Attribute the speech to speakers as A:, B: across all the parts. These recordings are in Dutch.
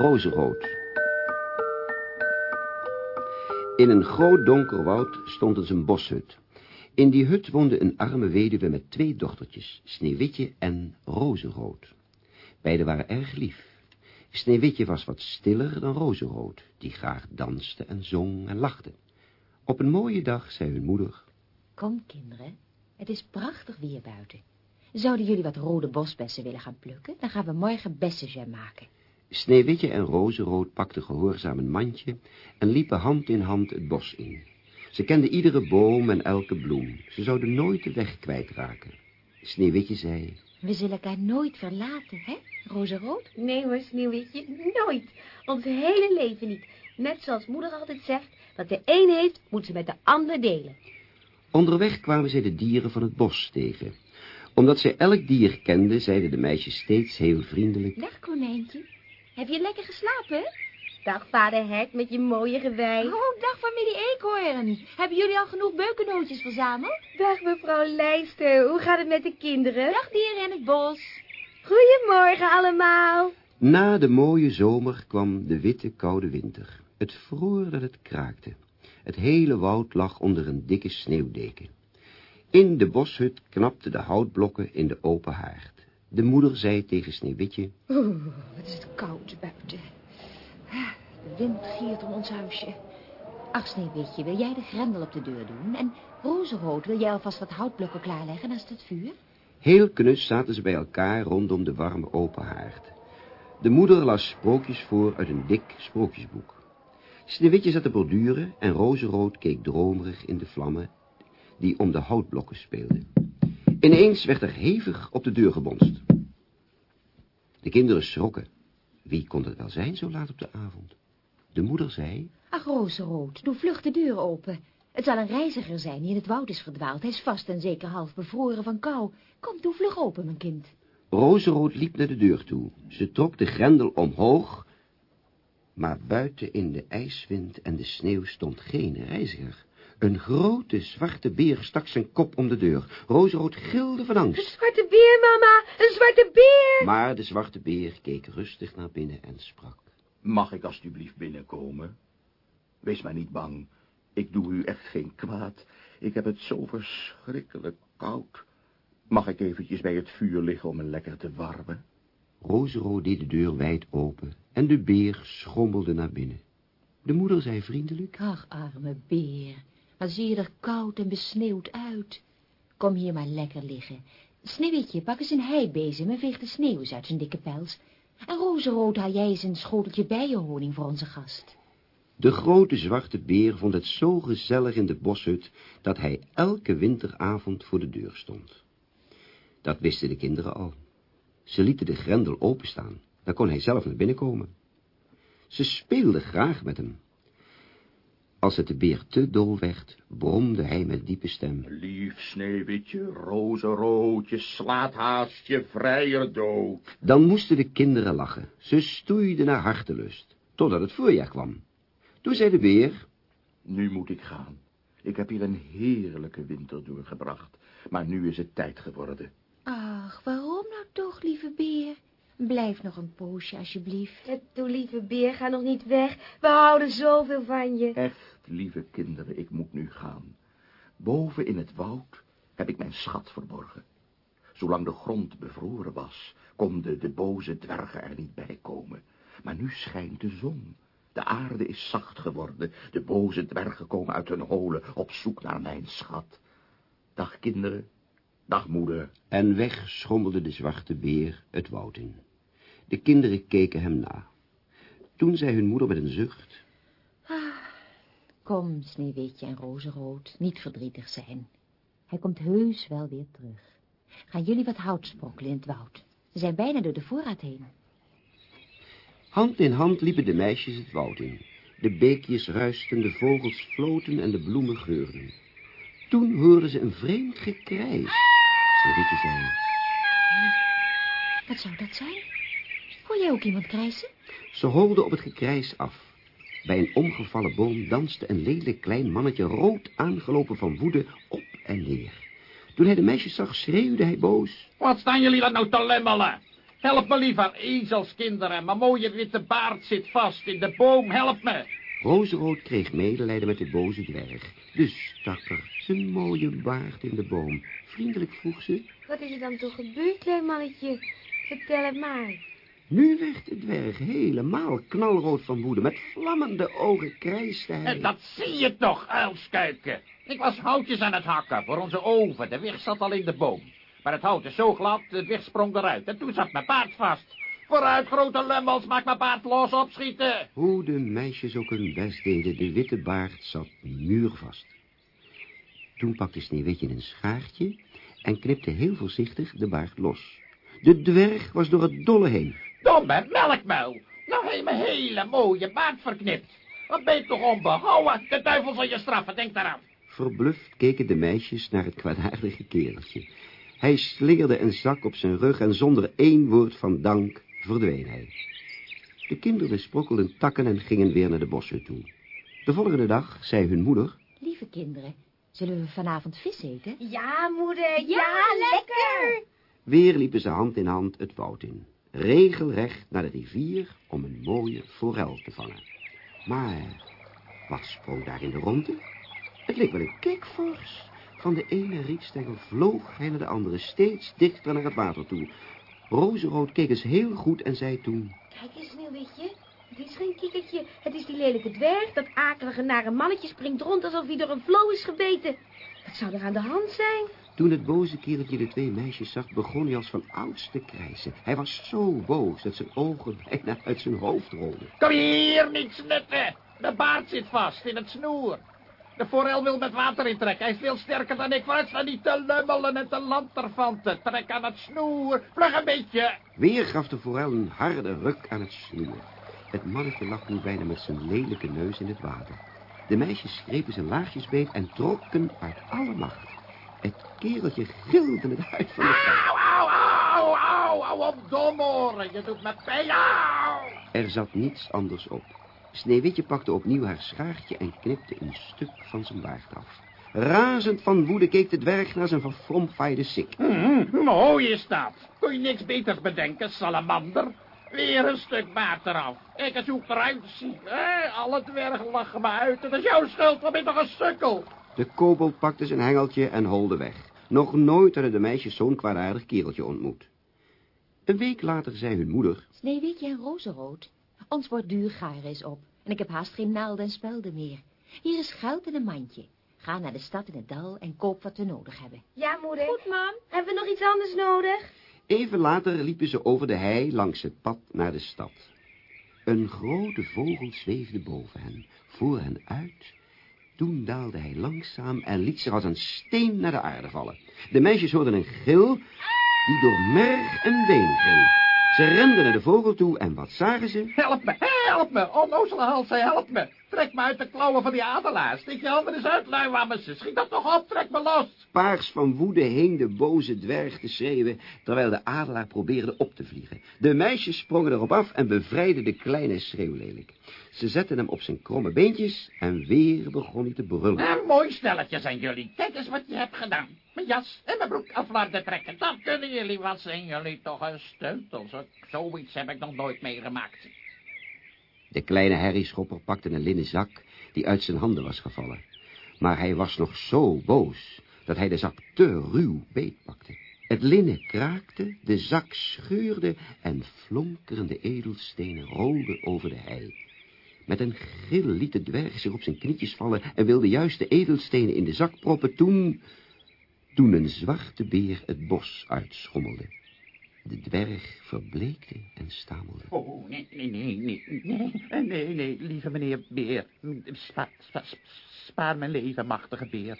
A: Rozenrood. In een groot donker woud stond eens een boshut. In die hut woonde een arme weduwe met twee dochtertjes, Sneeuwwitje en Rozenrood. Beiden waren erg lief. Sneeuwwitje was wat stiller dan Rozenrood, die graag danste en zong en lachte. Op een mooie dag zei hun moeder...
B: Kom, kinderen, het is prachtig weer buiten. Zouden jullie wat rode bosbessen willen gaan plukken? Dan gaan we morgen bessenjam maken.
A: Sneeuwwitje en Rozenrood pakten gehoorzaam een mandje en liepen hand in hand het bos in. Ze kenden iedere boom en elke bloem. Ze zouden nooit de weg kwijtraken. Sneeuwwitje zei...
B: We zullen elkaar nooit verlaten, hè, Rozenrood?
C: Nee hoor, Sneeuwwitje, nooit. Ons hele leven niet. Net zoals moeder altijd zegt, wat de een heeft, moet ze met de ander delen.
A: Onderweg kwamen zij de dieren van het bos tegen. Omdat zij elk dier kenden, zeiden de meisjes steeds heel vriendelijk...
B: Dag, konijntje. Heb je lekker geslapen?
C: Dag, vader Hert, met je mooie gewei.
B: Oh, dag, familie Eekhoorn. Hebben jullie al genoeg beukennootjes verzameld?
C: Dag, mevrouw Lijster. Hoe gaat het met de kinderen?
B: Dag, dieren in het bos.
C: Goedemorgen allemaal.
A: Na de mooie zomer kwam de witte, koude winter. Het vroor dat het kraakte. Het hele woud lag onder een dikke sneeuwdeken. In de boshut knapten de houtblokken in de open haard. De moeder zei tegen Sneeuwwitje...
B: Oeh, wat is het koud buiten. De wind giert om ons huisje. Ach, Sneeuwwitje, wil jij de grendel op de deur doen? En Rozenrood, wil jij alvast wat houtblokken klaarleggen naast het vuur?
A: Heel knus zaten ze bij elkaar rondom de warme open haard. De moeder las sprookjes voor uit een dik sprookjesboek. Sneeuwwitje zat te borduren en Rozenrood keek dromerig in de vlammen die om de houtblokken speelden. Ineens werd er hevig op de deur gebonst. De kinderen schrokken. Wie kon het wel zijn zo laat op de avond? De moeder zei...
B: Ach, Rozenrood, doe vlug de deur open. Het zal een reiziger zijn die in het woud is verdwaald. Hij is vast en zeker half bevroren van kou. Kom, doe vlug open, mijn kind.
A: Rozenrood liep naar de deur toe. Ze trok de grendel omhoog, maar buiten in de ijswind en de sneeuw stond geen reiziger. Een grote zwarte beer stak zijn kop om de deur. Rozenrood gilde van
C: Een
A: angst.
C: zwarte beer, mama. Een zwarte beer.
A: Maar de zwarte beer keek rustig naar binnen en sprak.
D: Mag ik alstublieft binnenkomen? Wees maar niet bang. Ik doe u echt geen kwaad. Ik heb het zo verschrikkelijk koud. Mag ik eventjes bij het vuur liggen om me lekker te warmen?
A: Rozenrood deed de deur wijd open en de beer schommelde naar binnen. De moeder zei vriendelijk...
B: Ach, arme beer. Wat zie je er koud en besneeuwd uit. Kom hier maar lekker liggen. Sneeuwwitje, pak eens een heibezem en veeg de sneeuw eens uit zijn dikke pels. En Rozenrood, haal jij eens een schoteltje bijenhoning voor onze gast.
A: De grote zwarte beer vond het zo gezellig in de boshut dat hij elke winteravond voor de deur stond. Dat wisten de kinderen al. Ze lieten de grendel openstaan, dan kon hij zelf naar binnen komen. Ze speelden graag met hem. Als het de beer te dol werd, bromde hij met diepe stem.
D: Lief sneeuwwitje, rozenroodje, slaat haast je vrijer dood.
A: Dan moesten de kinderen lachen. Ze stoeiden naar hartelust, totdat het voorjaar kwam. Toen zei de beer,
D: Nu moet ik gaan. Ik heb hier een heerlijke winter doorgebracht, maar nu is het tijd geworden.
B: Ach, waarom nou toch, lieve beer? Blijf nog een poosje, alsjeblieft.
C: Ja, Doe, lieve beer, ga nog niet weg. We houden zoveel van je.
D: Echt, lieve kinderen, ik moet nu gaan. Boven in het woud heb ik mijn schat verborgen. Zolang de grond bevroren was, konden de boze dwergen er niet bij komen. Maar nu schijnt de zon. De aarde is zacht geworden. De boze dwergen komen uit hun holen op zoek naar mijn schat. Dag kinderen, dag moeder.
A: en weg schommelde de zwarte beer het woud in. De kinderen keken hem na. Toen zei hun moeder met een zucht,
B: Kom, Sneeuwwitje en Rozenrood, niet verdrietig zijn. Hij komt heus wel weer terug. Gaan jullie wat hout sprokkelen in het woud. Ze zijn bijna door de voorraad heen.
A: Hand in hand liepen de meisjes het woud in. De beekjes ruisten, de vogels floten en de bloemen geurden. Toen hoorden ze een vreemd gekrijs. Sneeuwwitje zei,
B: Wat zou dat zijn? Hoor jij ook iemand krijsen?
A: ze holden op het gekrijs af. Bij een omgevallen boom danste een lelijk klein mannetje rood aangelopen van woede op en neer. Toen hij de meisjes zag, schreeuwde hij boos.
D: Wat staan jullie dat nou te lemmelen?
E: Help me liever, ezelskinderen. Mijn mooie witte baard zit vast in de boom. Help me.
A: Rozenrood kreeg medelijden met de boze dwerg. Dus stak er zijn mooie baard in de boom. Vriendelijk vroeg ze.
C: Wat is er dan toch gebeurd, klein mannetje? Vertel het maar.
A: Nu werd de dwerg helemaal knalrood van woede. Met vlammende ogen krijste hij.
E: En dat zie je toch, uilskuiken. Ik was houtjes aan het hakken voor onze oven. De wicht zat al in de boom. Maar het hout is zo glad, de wicht sprong eruit. En toen zat mijn paard vast. Vooruit, grote lummels, maak mijn paard los, opschieten.
A: Hoe de meisjes ook hun best deden, de witte baard zat muurvast. Toen pakte Sneeuwwitje een schaartje en knipte heel voorzichtig de baard los. De dwerg was door het dolle heen.
E: Domme melkmuil. Nou heb je mijn hele mooie baard verknipt. Wat ben je toch onbehouden? De duivel zal je straffen, denk daaraan.
A: Verbluft keken de meisjes naar het kwaadaardige kereltje. Hij slingerde een zak op zijn rug en zonder één woord van dank verdween hij. De kinderen sprokkelden takken en gingen weer naar de bossen toe. De volgende dag zei hun moeder...
B: Lieve kinderen, zullen we vanavond vis eten?
C: Ja, moeder. Ja, lekker.
A: Weer liepen ze hand in hand het woud in. Regelrecht naar de rivier om een mooie forel te vangen. Maar wat sprong daar in de ronde? Het leek wel een kikvors. Van de ene rietstengel vloog hij naar de andere, steeds dichter naar het water toe. Rozenrood keek eens heel goed en zei toen...
C: Kijk eens, Sneeuwwitje. Het is geen kikkertje. Het is die lelijke dwerg. Dat akelige nare mannetje springt rond alsof hij door een flow is gebeten. Wat zou er aan de hand zijn?
A: Toen het boze kereltje de twee meisjes zag, begon hij als van ouds te krijsen. Hij was zo boos dat zijn ogen bijna uit zijn hoofd rolden.
E: Kom hier, niet snutten. De baard zit vast in het snoer. De forel wil met water intrekken. Hij is veel sterker dan ik. Vooruit sta niet te lummelen en te lanterfanten. Trek aan het snoer. Vlug een beetje.
A: Weer gaf de forel een harde ruk aan het snoer. Het mannetje lag nu bijna met zijn lelijke neus in het water. De meisjes grepen zijn laagjesbeet en trokken uit alle macht. Het kereltje gilde het uit van de
E: auw, auw, auw, auw, op domoren. Je doet me pijn.
A: Er zat niets anders op. Sneeuwwitje pakte opnieuw haar schaartje en knipte een stuk van zijn baard af. Razend van woede keek de dwerg naar zijn verfromfaaide sik.
E: Mm, mooi is dat. Kun je niks beters bedenken, salamander? Weer een stuk baard eraf. Hoe ik eruit zie. Eh, alle dwergen lachen me uit. Het is jouw schuld, ben je toch een sukkel?
A: De kobold pakte zijn hengeltje en holde weg. Nog nooit hadden de meisjes zo'n kwaadaardig kereltje ontmoet. Een week later zei hun moeder...
B: Sneeuwwitje en rozenrood. Ons borduurgaar is op en ik heb haast geen naalden en spelden meer. Hier is geld in een mandje. Ga naar de stad in het dal en koop wat we nodig hebben.
C: Ja, moeder.
F: Goed, mam.
C: Hebben we nog iets anders nodig?
A: Even later liepen ze over de hei langs het pad naar de stad. Een grote vogel zweefde boven hen, voor hen uit. Toen daalde hij langzaam en liet zich als een steen naar de aarde vallen. De meisjes hoorden een gil die door merg en been ging. Ze renden naar de vogel toe en wat zagen ze?
E: Help me, help me. Onnozele hals, help me. Trek me uit de klauwen van die adelaar. Steek je handen eens uit, luiwammersen. Schiet dat toch op, trek me los.
A: Paars van woede heen de boze dwerg te schreeuwen, terwijl de adelaar probeerde op te vliegen. De meisjes sprongen erop af en bevrijden de kleine schreeuwlelijk. Ze zetten hem op zijn kromme beentjes en weer begon hij te brullen.
E: Een mooi stelletje zijn jullie. Kijk eens wat je hebt gedaan. Mijn jas en mijn broek af laten trekken. Dat kunnen jullie. Wat zijn jullie toch een steutels. Zoiets heb ik nog nooit meegemaakt.
A: De kleine herrieschopper pakte een linnen zak die uit zijn handen was gevallen. Maar hij was nog zo boos dat hij de zak te ruw beetpakte. Het linnen kraakte, de zak scheurde en flonkerende edelstenen rolden over de hei. Met een gil liet de dwerg zich op zijn knietjes vallen en wilde juist de edelstenen in de zak proppen toen... toen een zwarte beer het bos uitschommelde. De dwerg verbleekte en stamelde.
E: Oh, nee, nee, nee, nee, nee, nee, nee, lieve meneer Beer. Spa, spa, spaar mijn leven, machtige beer.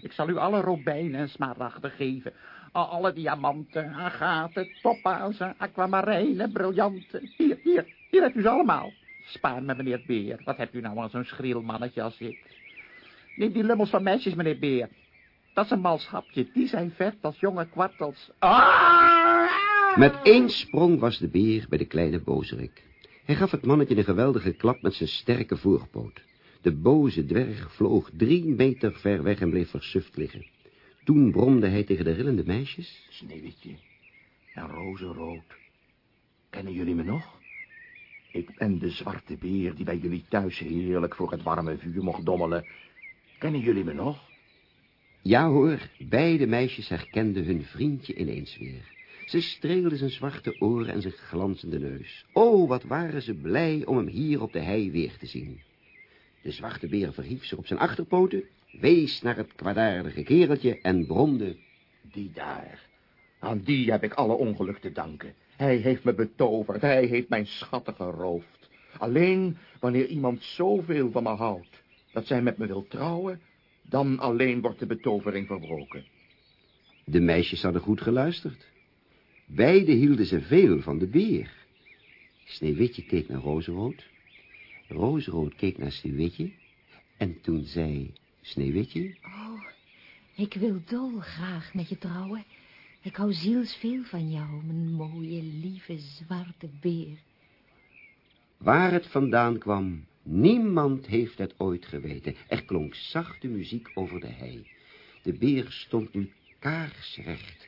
E: Ik zal u alle robijnen en smaragden geven. Alle diamanten, agaten, toppazen, aquamarijnen, briljanten. Hier, hier, hier hebt u ze allemaal. Spaar me, meneer Beer. Wat hebt u nou aan zo'n schriel mannetje als ik? Neem die lummels van meisjes, meneer Beer. Dat is een malschapje. Die zijn vet als jonge kwartels. Ah!
A: Met één sprong was de beer bij de kleine bozerik. Hij gaf het mannetje een geweldige klap met zijn sterke voorpoot. De boze dwerg vloog drie meter ver weg en bleef versuft liggen. Toen bromde hij tegen de rillende meisjes.
D: Sneeuwwitje en rozenrood. Kennen jullie me nog? Ik ben de zwarte beer die bij jullie thuis heerlijk voor het warme vuur mocht dommelen. Kennen jullie me nog?
A: Ja hoor, beide meisjes herkenden hun vriendje ineens weer. Ze streelden zijn zwarte oren en zijn glanzende neus. Oh, wat waren ze blij om hem hier op de hei weer te zien. De zwarte beer verhief zich op zijn achterpoten, wees naar het kwaadaardige kereltje en bromde.
D: Die daar. Aan die heb ik alle ongeluk te danken. Hij heeft me betoverd, hij heeft mijn schatten geroofd. Alleen wanneer iemand zoveel van me houdt, dat zij met me wil trouwen, dan alleen wordt de betovering verbroken.
A: De meisjes hadden goed geluisterd. Beiden hielden ze veel van de beer. Sneeuwwitje keek naar Rozenrood. Rozenrood keek naar Sneeuwwitje. En toen zei Sneeuwwitje...
B: Oh, ik wil dolgraag met je trouwen. Ik hou zielsveel van jou, mijn mooie, lieve, zwarte beer.
A: Waar het vandaan kwam, niemand heeft het ooit geweten. Er klonk zachte muziek over de hei. De beer stond nu kaarsrecht.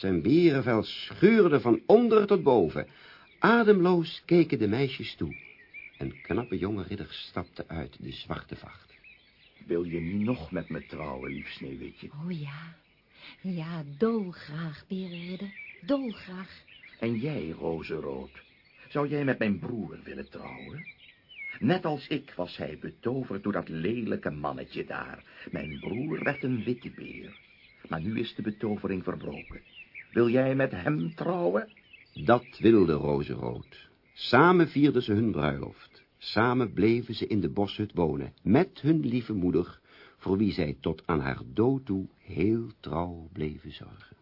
A: Zijn berenvel scheurde van onder tot boven. Ademloos keken de meisjes toe. Een knappe jonge ridder stapte uit de zwarte vacht.
D: Wil je nu nog met me trouwen, lief Sneeuwwitje?
B: Oh ja, ja, dolgraag, berenridder, dolgraag.
D: En jij, Rozenrood, zou jij met mijn broer willen trouwen? Net als ik was hij betoverd door dat lelijke mannetje daar. Mijn broer werd een witte beer. Maar nu is de betovering verbroken. Wil jij met hem trouwen?
A: Dat wilde Rozenrood. Samen vierden ze hun bruiloft. Samen bleven ze in de boshut wonen, met hun lieve moeder, voor wie zij tot aan haar dood toe heel trouw bleven zorgen.